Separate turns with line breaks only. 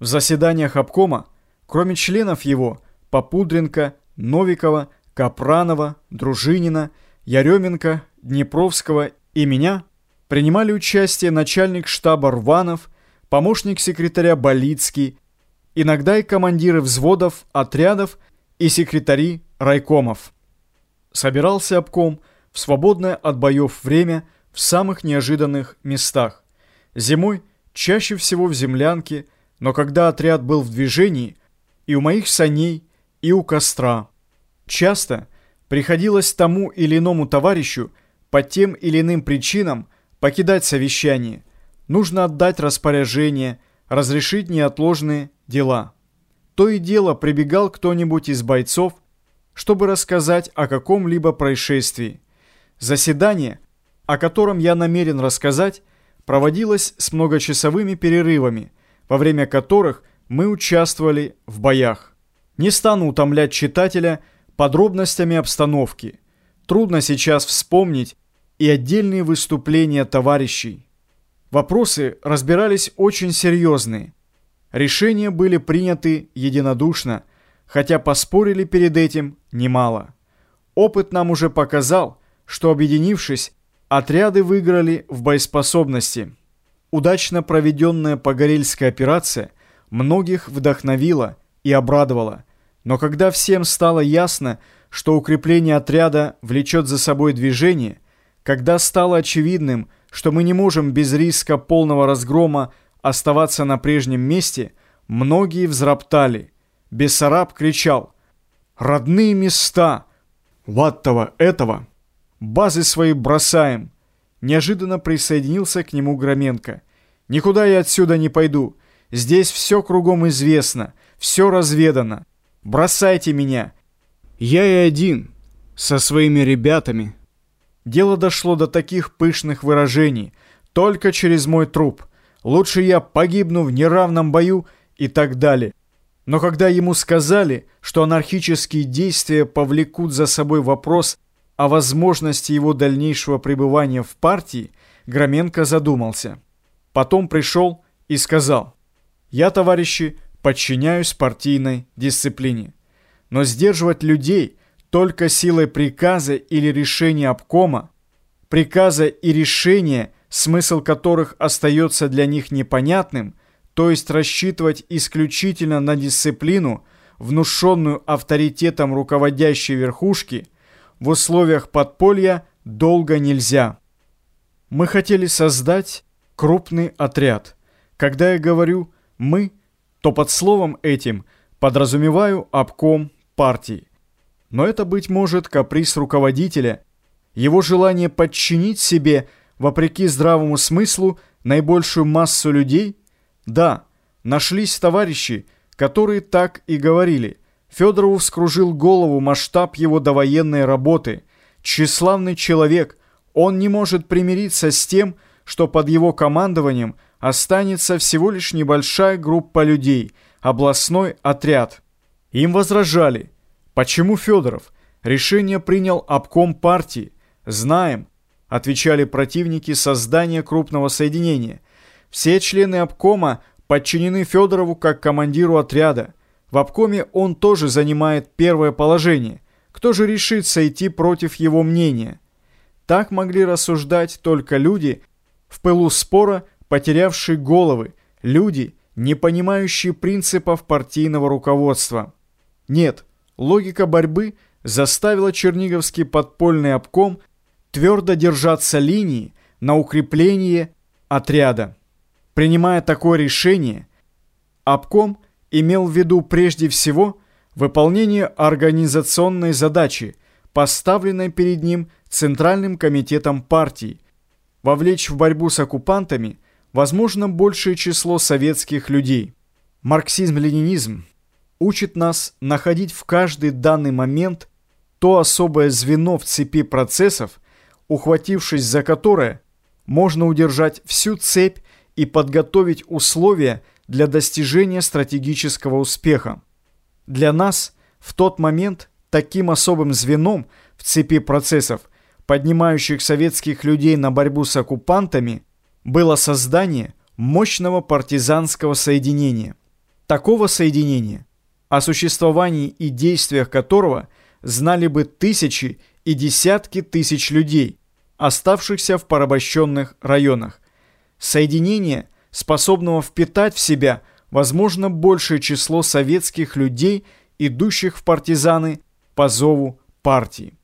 В заседаниях обкома, кроме членов его, Попудренко, Новикова, Капранова, Дружинина, Яременко, Днепровского и меня, принимали участие начальник штаба Рванов, помощник секретаря Болицкий, иногда и командиры взводов, отрядов и секретари райкомов. Собирался обком в свободное от боев время в самых неожиданных местах. Зимой чаще всего в землянке, но когда отряд был в движении, и у моих саней, и у костра. Часто приходилось тому или иному товарищу по тем или иным причинам покидать совещание. Нужно отдать распоряжение, разрешить неотложные дела. То и дело прибегал кто-нибудь из бойцов, чтобы рассказать о каком-либо происшествии. Заседание, о котором я намерен рассказать, проводилось с многочасовыми перерывами, во время которых мы участвовали в боях. Не стану утомлять читателя подробностями обстановки. Трудно сейчас вспомнить и отдельные выступления товарищей. Вопросы разбирались очень серьезные. Решения были приняты единодушно, хотя поспорили перед этим немало. Опыт нам уже показал, что объединившись, отряды выиграли в боеспособности. Удачно проведенная Погорельская операция многих вдохновила и обрадовала. Но когда всем стало ясно, что укрепление отряда влечет за собой движение, когда стало очевидным, что мы не можем без риска полного разгрома оставаться на прежнем месте, многие взроптали. Бессараб кричал «Родные места! Ваттова этого! Базы свои бросаем!» Неожиданно присоединился к нему Громенко. «Никуда я отсюда не пойду. Здесь все кругом известно, все разведано. Бросайте меня. Я и один, со своими ребятами». Дело дошло до таких пышных выражений. Только через мой труп. Лучше я погибну в неравном бою и так далее. Но когда ему сказали, что анархические действия повлекут за собой вопрос о возможности его дальнейшего пребывания в партии, Громенко задумался. Потом пришел и сказал, «Я, товарищи, подчиняюсь партийной дисциплине. Но сдерживать людей только силой приказа или решения обкома, приказа и решения, смысл которых остается для них непонятным, то есть рассчитывать исключительно на дисциплину, внушенную авторитетом руководящей верхушки, в условиях подполья долго нельзя. Мы хотели создать крупный отряд. Когда я говорю «мы», то под словом этим подразумеваю обком партии. Но это, быть может, каприз руководителя, его желание подчинить себе, вопреки здравому смыслу, наибольшую массу людей? Да, нашлись товарищи, которые так и говорили. Федорову вскружил голову масштаб его довоенной работы. Тщеславный человек, он не может примириться с тем, что под его командованием останется всего лишь небольшая группа людей, областной отряд. Им возражали – Почему Федоров? Решение принял обком партии. Знаем, отвечали противники создания крупного соединения. Все члены обкома подчинены Федорову как командиру отряда. В обкоме он тоже занимает первое положение. Кто же решится идти против его мнения? Так могли рассуждать только люди, в пылу спора потерявшие головы, люди, не понимающие принципов партийного руководства. Нет, Логика борьбы заставила Черниговский подпольный обком твердо держаться линии на укрепление отряда. Принимая такое решение, обком имел в виду прежде всего выполнение организационной задачи, поставленной перед ним Центральным комитетом партии, вовлечь в борьбу с оккупантами возможно большее число советских людей. Марксизм-ленинизм учит нас находить в каждый данный момент то особое звено в цепи процессов, ухватившись за которое, можно удержать всю цепь и подготовить условия для достижения стратегического успеха. Для нас в тот момент таким особым звеном в цепи процессов, поднимающих советских людей на борьбу с оккупантами, было создание мощного партизанского соединения. Такого соединения, о существовании и действиях которого знали бы тысячи и десятки тысяч людей, оставшихся в порабощенных районах. Соединение, способного впитать в себя, возможно, большее число советских людей, идущих в партизаны по зову партии.